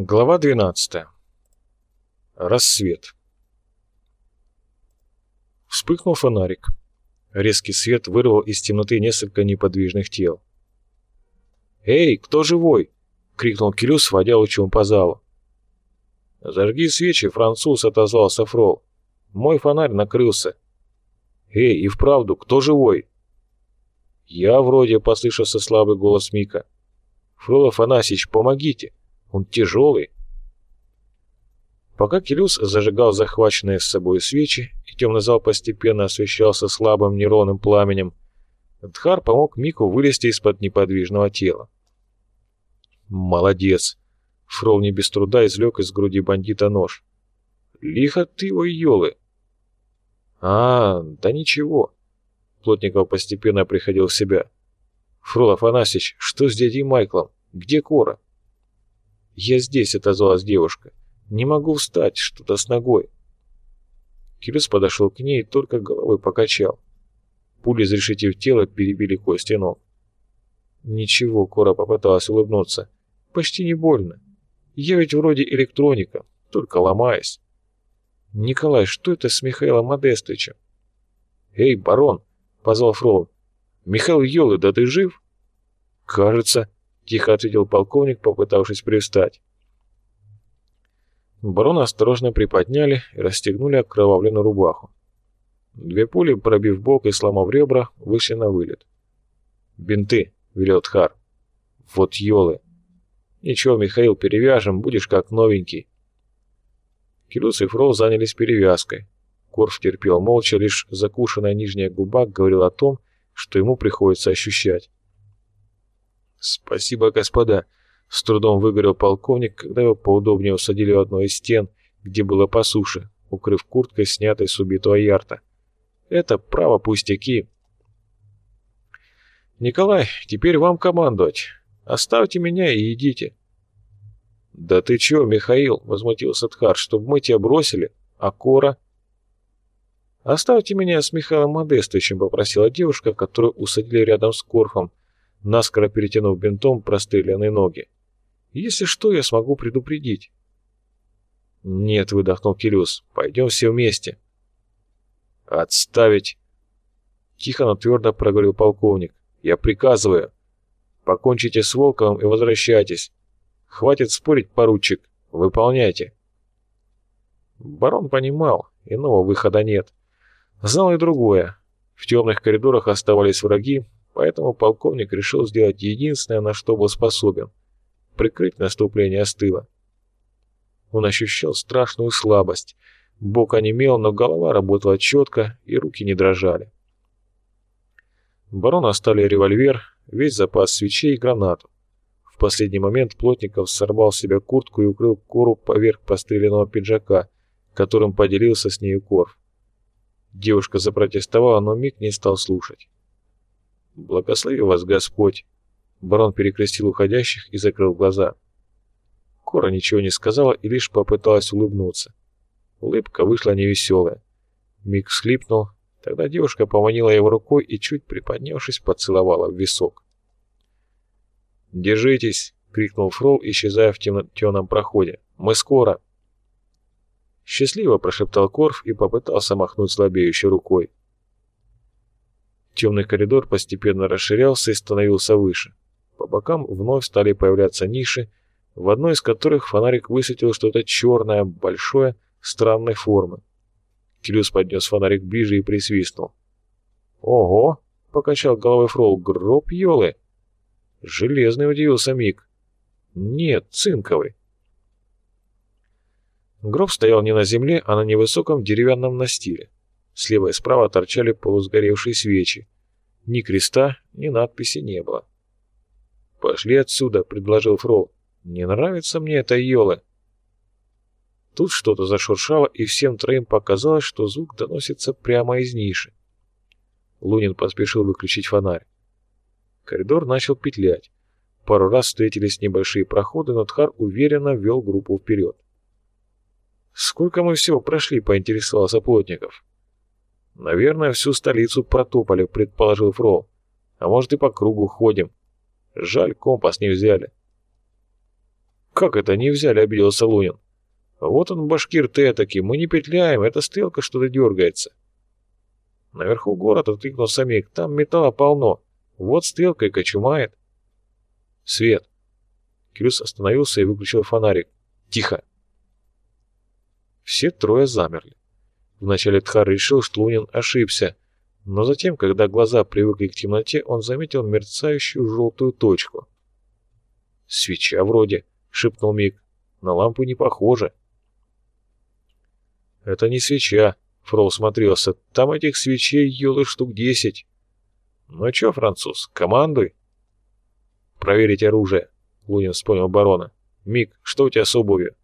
Глава 12. Рассвет. Вспыхнул фонарик. Резкий свет вырвал из темноты несколько неподвижных тел. «Эй, кто живой?» — крикнул Кирюс, водя лучом по залу. «Зажги свечи, француз!» — отозвался Фрол. «Мой фонарь накрылся». «Эй, и вправду, кто живой?» «Я вроде», — послышался слабый голос Мика. «Фрол Афанасьевич, помогите!» Он тяжелый. Пока Келюс зажигал захваченные с собой свечи, и темный зал постепенно освещался слабым неровным пламенем, Дхар помог Мику вылезти из-под неподвижного тела. «Молодец!» Фрол не без труда извлек из груди бандита нож. «Лихо ты его, елы!» «А, да ничего!» Плотников постепенно приходил в себя. «Фрол Афанасьевич, что с дядей Майклом? Где Кора?» «Я здесь», — отозвалась девушка. «Не могу встать, что-то с ногой». Кирюс подошел к ней и только головой покачал. Пули, изрешетив тело, перебили кости ног. «Ничего», — Кора попыталась улыбнуться. «Почти не больно. Я ведь вроде электроника, только ломаюсь». «Николай, что это с Михаилом Модестовичем?» «Эй, барон!» — позвал Фролов. «Михаил Йолы, да ты жив?» «Кажется», Тихо ответил полковник, попытавшись привстать. Барона осторожно приподняли и расстегнули окровавленную рубаху. Две пули, пробив бок и сломав ребра, вышли на вылет. «Бинты», — велел Тхар. «Вот елы!» «Ничего, Михаил, перевяжем, будешь как новенький». Килюс и Фрол занялись перевязкой. Корф терпел молча, лишь закушенная нижняя губа говорила о том, что ему приходится ощущать. «Спасибо, господа», — с трудом выговорил полковник, когда его поудобнее усадили в одной из стен, где было по суше, укрыв курткой, снятой с убитого ярта. «Это право пустяки». «Николай, теперь вам командовать. Оставьте меня и идите». «Да ты чё, Михаил?» — возмутился Тхар. «Чтоб мы тебя бросили? А Кора?» «Оставьте меня с Михаилом Модестовичем», — попросила девушка, которую усадили рядом с Корфом, наскоро перетянув бинтом простреленные ноги. «Если что, я смогу предупредить». «Нет», — выдохнул Кирюс, — «пойдем все вместе». «Отставить!» Тихо, но твердо проговорил полковник. «Я приказываю. Покончите с Волковым и возвращайтесь. Хватит спорить, поручик. Выполняйте». Барон понимал, иного выхода нет. Знал и другое. В темных коридорах оставались враги, Поэтому полковник решил сделать единственное, на что был способен — прикрыть наступление с тыла. Он ощущал страшную слабость. Бок онемел, но голова работала четко, и руки не дрожали. Барон оставили револьвер, весь запас свечей и гранату. В последний момент Плотников сорвал с себя куртку и укрыл кору поверх постреленного пиджака, которым поделился с нею Корф. Девушка запротестовала, но Мик не стал слушать. «Благослови вас Господь!» Барон перекрестил уходящих и закрыл глаза. Кора ничего не сказала и лишь попыталась улыбнуться. Улыбка вышла невеселая. Мик всхлипнул, тогда девушка поманила его рукой и, чуть приподнявшись, поцеловала в висок. «Держитесь!» — крикнул Фрол, исчезая в темном проходе. «Мы скоро!» Счастливо прошептал Корф и попытался махнуть слабеющей рукой. Темный коридор постепенно расширялся и становился выше. По бокам вновь стали появляться ниши, в одной из которых фонарик высветил что-то черное, большое, странной формы. Килюс поднес фонарик ближе и присвистнул. «Ого!» — покачал головой Фрол. «Гроб елы!» «Железный!» — удивился Мик. «Нет, цинковый!» Гроб стоял не на земле, а на невысоком деревянном настиле. Слева и справа торчали полусгоревшие свечи. Ни креста, ни надписи не было. «Пошли отсюда», — предложил Фрол. «Не нравится мне эта Йола». Тут что-то зашуршало, и всем троим показалось, что звук доносится прямо из ниши. Лунин поспешил выключить фонарь. Коридор начал петлять. Пару раз встретились небольшие проходы, но Тхар уверенно вел группу вперед. «Сколько мы всего прошли?» — поинтересовался Плотников. «Наверное, всю столицу протопали», — предположил Фрол. «А может, и по кругу ходим. Жаль, компас не взяли». «Как это не взяли?» — обиделся Лунин. «Вот он, башкир ты таки, мы не петляем, эта стрелка что-то дергается». «Наверху город», — откликнулся Мик, — «там металла полно. Вот стрелка и кочумает». «Свет». Крюс остановился и выключил фонарик. «Тихо!» Все трое замерли. Вначале Тхар решил, что Лунин ошибся, но затем, когда глаза привыкли к темноте, он заметил мерцающую желтую точку. «Свеча вроде», — шепнул Мик. «На лампу не похоже». «Это не свеча», — Фроу смотрелся. «Там этих свечей, елы, штук десять». «Ну чё, француз, командуй». «Проверить оружие», — Лунин вспомнил барона. «Мик, что у тебя с обувью?»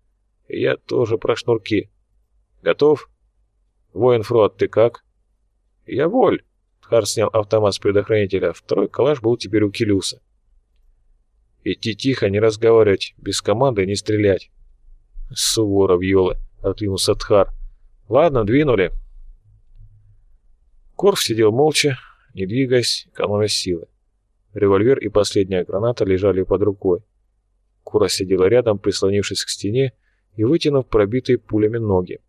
«Я тоже про шнурки». «Готов?» «Воин Фрод, ты как?» «Я воль!» Тхар снял автомат с предохранителя. Второй калаш был теперь у Келюса. «Идти тихо, не разговаривать, без команды не стрелять». «Суворов, Йолы!» — откликнулся Тхар. «Ладно, двинули». Корф сидел молча, не двигаясь, экономя силы. Револьвер и последняя граната лежали под рукой. Кура сидела рядом, прислонившись к стене и вытянув пробитые пулями ноги.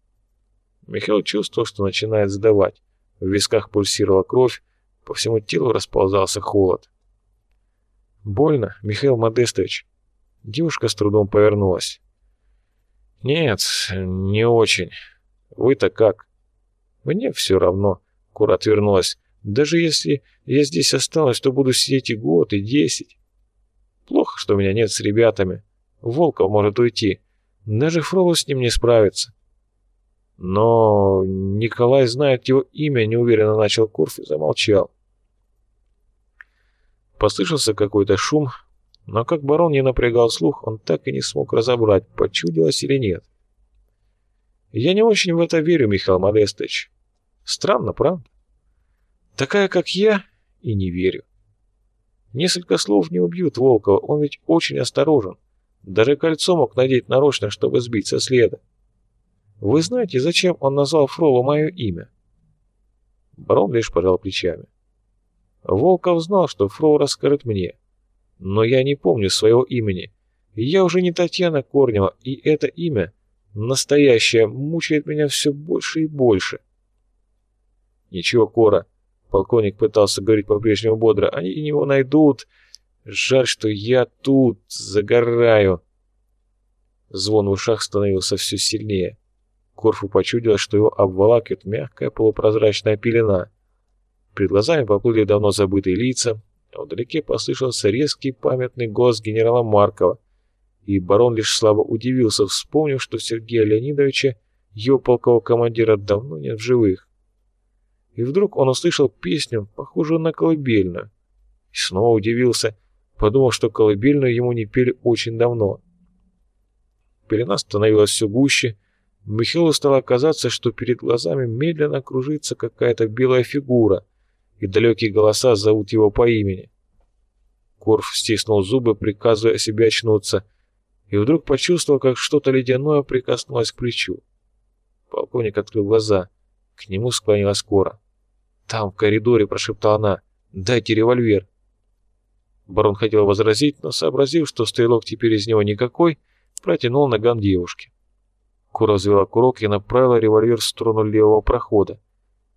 Михаил чувствовал, что начинает сдавать. В висках пульсировала кровь, по всему телу расползался холод. «Больно, Михаил Модестович?» Девушка с трудом повернулась. «Нет, не очень. Вы-то как?» «Мне все равно», — Кура отвернулась. «Даже если я здесь осталась, то буду сидеть и год, и десять. Плохо, что меня нет с ребятами. Волков может уйти. Даже Фролу с ним не справится. Но Николай знает его имя, неуверенно начал Курф и замолчал. Послышался какой-то шум, но как барон не напрягал слух, он так и не смог разобрать, почудилось или нет. Я не очень в это верю, Михаил Модестович. Странно, правда? Такая, как я, и не верю. Несколько слов не убьют Волкова, он ведь очень осторожен. Даже кольцо мог надеть нарочно, чтобы сбить со следа. Вы знаете, зачем он назвал Фролу мое имя?» Барон лишь пожал плечами. Волков знал, что Фрол расскажет мне. Но я не помню своего имени. Я уже не Татьяна Корнева, и это имя, настоящее, мучает меня все больше и больше. Ничего, Кора, полковник пытался говорить по-прежнему бодро, они его найдут. Жаль, что я тут загораю. Звон в ушах становился все сильнее. Корфу почудилось, что его обволакивает мягкая полупрозрачная пелена. Перед глазами поплыли давно забытые лица, а вдалеке послышался резкий памятный голос генерала Маркова, и барон лишь слабо удивился, вспомнив, что Сергея Леонидовича, его полкового командира, давно нет в живых. И вдруг он услышал песню, похожую на колыбельную, и снова удивился, подумав, что колыбельную ему не пели очень давно. Пелена становилась все гуще, Михаилу стало казаться, что перед глазами медленно кружится какая-то белая фигура, и далекие голоса зовут его по имени. Корф стиснул зубы, приказывая себе очнуться, и вдруг почувствовал, как что-то ледяное прикоснулось к плечу. Полковник открыл глаза. К нему склонилась Кора. «Там, в коридоре», — прошептала она, — «дайте револьвер». Барон хотел возразить, но, сообразив, что стрелок теперь из него никакой, протянул наган девушке. Кура взвела курок и направила револьвер в сторону левого прохода.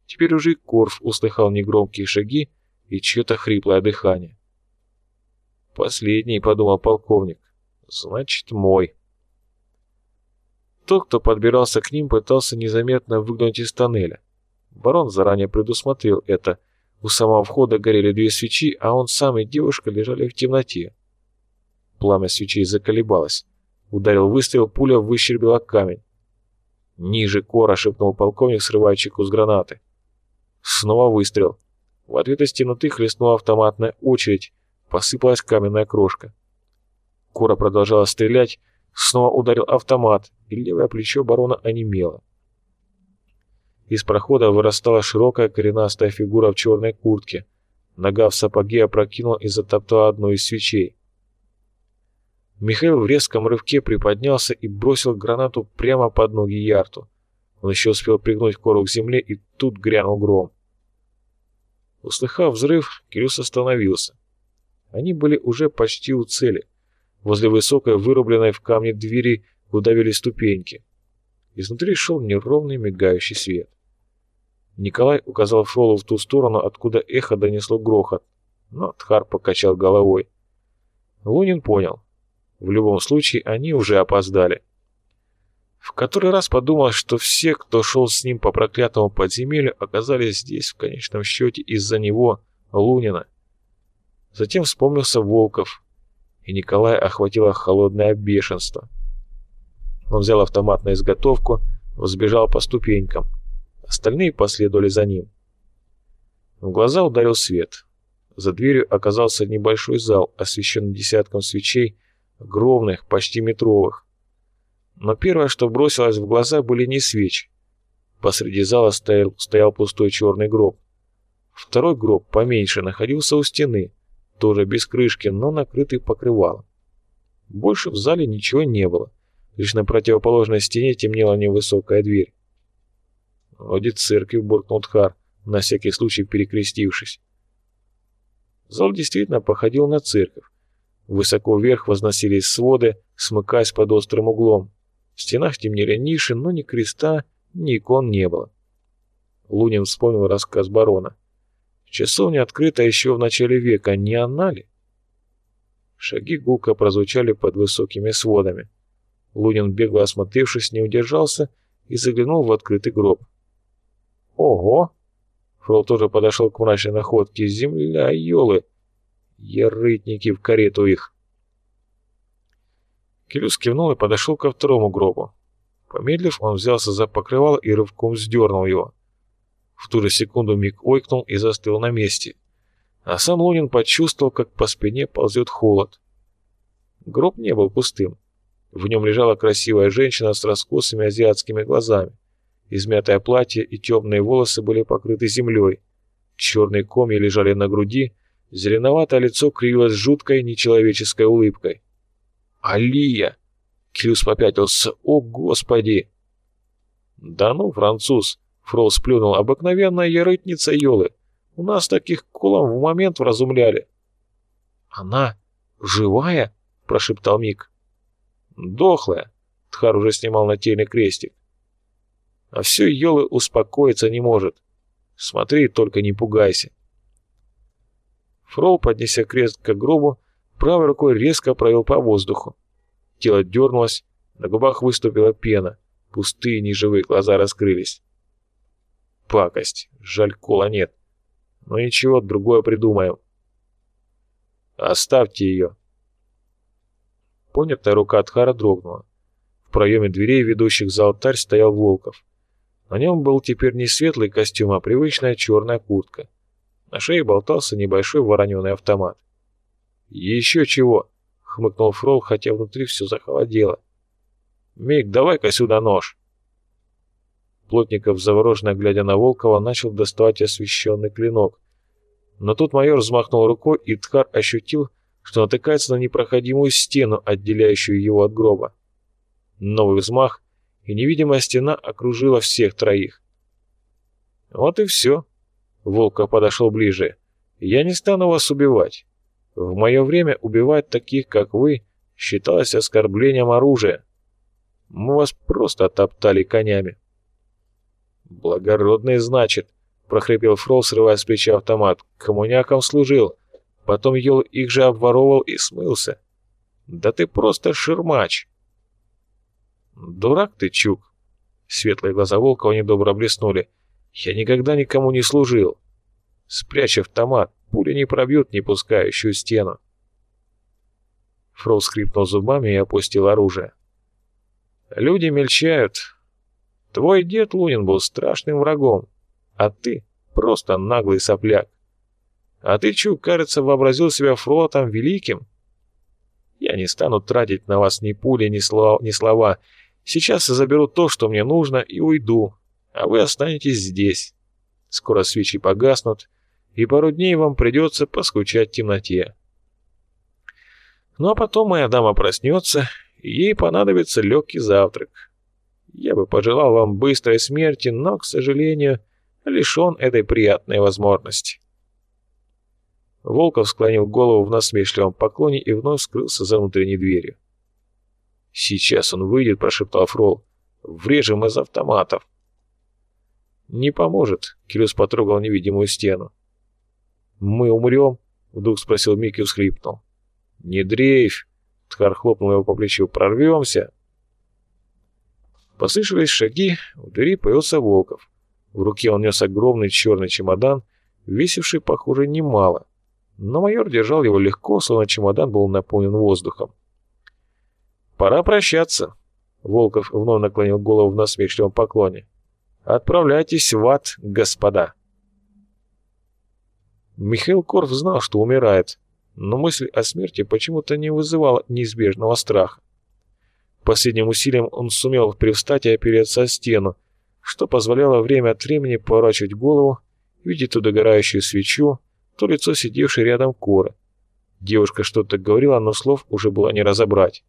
Теперь уже Корф услыхал негромкие шаги и чье-то хриплое дыхание. «Последний», — подумал полковник, — «значит, мой». Тот, кто подбирался к ним, пытался незаметно выглянуть из тоннеля. Барон заранее предусмотрел это. У самого входа горели две свечи, а он сам и девушка лежали в темноте. Пламя свечей заколебалось. Ударил выстрел, пуля выщербила камень. «Ниже кора!» — шепнул полковник, срывая чеку с гранаты. Снова выстрел. В ответ из темноты хлестнула автоматная очередь. Посыпалась каменная крошка. Кора продолжала стрелять. Снова ударил автомат, и левое плечо барона онемело. Из прохода вырастала широкая коренастая фигура в черной куртке. Нога в сапоге опрокинула и затоптала одну из свечей. Михаил в резком рывке приподнялся и бросил гранату прямо под ноги Ярту. Он еще успел пригнуть кору к земле, и тут грянул гром. Услыхав взрыв, Кирюс остановился. Они были уже почти у цели. Возле высокой, вырубленной в камне двери, куда вели ступеньки. Изнутри шел неровный мигающий свет. Николай указал Фролу в ту сторону, откуда эхо донесло грохот, но Тхар покачал головой. Лунин понял. В любом случае, они уже опоздали. В который раз подумал, что все, кто шел с ним по проклятому подземелью, оказались здесь в конечном счете из-за него, Лунина. Затем вспомнился Волков, и Николая охватило холодное бешенство. Он взял автомат на изготовку, взбежал по ступенькам. Остальные последовали за ним. В глаза ударил свет. За дверью оказался небольшой зал, освещенный десятком свечей, огромных, почти метровых. Но первое, что бросилось в глаза, были не свечи. Посреди зала стоял, стоял пустой черный гроб. Второй гроб, поменьше, находился у стены, тоже без крышки, но накрытый покрывалом. Больше в зале ничего не было. Лишь на противоположной стене темнела невысокая дверь. «Вроде церкви», — буркнул Тхар, на всякий случай перекрестившись. Зал действительно походил на церковь. Высоко вверх возносились своды, смыкаясь под острым углом. В стенах темнели ниши, но ни креста, ни икон не было. Лунин вспомнил рассказ барона. Часовня открыта еще в начале века, не она ли? Шаги гулко прозвучали под высокими сводами. Лунин, бегло осмотревшись, не удержался и заглянул в открытый гроб. «Ого!» Фрол тоже подошел к мрачной находке. «Земля, елы! Ярытники в карету их!» Келюс кивнул и подошел ко второму гробу. Помедлив, он взялся за покрывало и рывком сдернул его. В ту же секунду Мик ойкнул и застыл на месте. А сам Лунин почувствовал, как по спине ползет холод. Гроб не был пустым. В нем лежала красивая женщина с раскосыми азиатскими глазами. Измятое платье и темные волосы были покрыты землей. Черные комья лежали на груди, зеленоватое лицо кривилось жуткой нечеловеческой улыбкой. «Алия!» Клюс попятился. «О, Господи!» «Да ну, француз!» Фрол сплюнул. «Обыкновенная ярытница Йолы. У нас таких колом в момент вразумляли». «Она живая?» – прошептал Мик. «Дохлая!» – Тхар уже снимал нательный крестик. «А все Йолы успокоиться не может. Смотри, только не пугайся». Фрол, поднеся крест к гробу, правой рукой резко провел по воздуху. Тело дернулось, на губах выступила пена, пустые неживые глаза раскрылись. Пакость, жаль кола нет. Но ничего, другое придумаем. Оставьте ее. Понятая рука Тхара дрогнула. В проеме дверей, ведущих за алтарь, стоял Волков. На нем был теперь не светлый костюм, а привычная черная куртка. На шее болтался небольшой вороненый автомат. «Еще чего!» — хмыкнул Фрол, хотя внутри все захолодело. «Мик, давай-ка сюда нож!» Плотников, завороженно глядя на Волкова, начал доставать освещенный клинок. Но тут майор взмахнул рукой, и Тхар ощутил, что натыкается на непроходимую стену, отделяющую его от гроба. Новый взмах, и невидимая стена окружила всех троих. «Вот и все», — Волков подошел ближе. «Я не стану вас убивать. В мое время убивать таких, как вы, считалось оскорблением оружия. Мы вас просто топтали конями». «Благородный, значит», — прохрипел Фрол, срывая с плеча автомат. «Коммунякам служил. Потом ел их же обворовал и смылся. Да ты просто ширмач!» «Дурак ты, Чук!» Светлые глаза Волкова недобро блеснули. «Я никогда никому не служил. Спрячь автомат, пули не пробьют непускающую стену». Фрол скрипнул зубами и опустил оружие. «Люди мельчают. Твой дед Лунин был страшным врагом, а ты просто наглый сопляк. А ты, Чук, кажется, вообразил себя фролотом великим. Я не стану тратить на вас ни пули, ни слова. Сейчас я заберу то, что мне нужно, и уйду, а вы останетесь здесь. Скоро свечи погаснут, и пару дней вам придется поскучать в темноте. Ну а потом моя дама проснется, и ей понадобится легкий завтрак. Я бы пожелал вам быстрой смерти, но, к сожалению, лишен этой приятной возможности. Волков склонил голову в насмешливом поклоне и вновь скрылся за внутренней дверью. «Сейчас он выйдет», — прошептал Фрол. «Врежем из автоматов». «Не поможет», — Кирюс потрогал невидимую стену. «Мы умрем?» — вдруг спросил Микки и всхлипнул. «Не дрейфь!» — Тхар хлопнул его по плечу. «Прорвемся!» Послышались шаги, в двери появился Волков. В руке он нес огромный черный чемодан, весивший, похоже, немало. Но майор держал его легко, словно чемодан был наполнен воздухом. «Пора прощаться», — Волков вновь наклонил голову в насмешливом поклоне. «Отправляйтесь в ад, господа». Михаил Корф знал, что умирает, но мысль о смерти почему-то не вызывала неизбежного страха. Последним усилием он сумел привстать и опереться о стену, что позволяло время от времени поворачивать голову, видеть ту догорающую свечу, то лицо сидевшей рядом Коры. Девушка что-то говорила, но слов уже было не разобрать.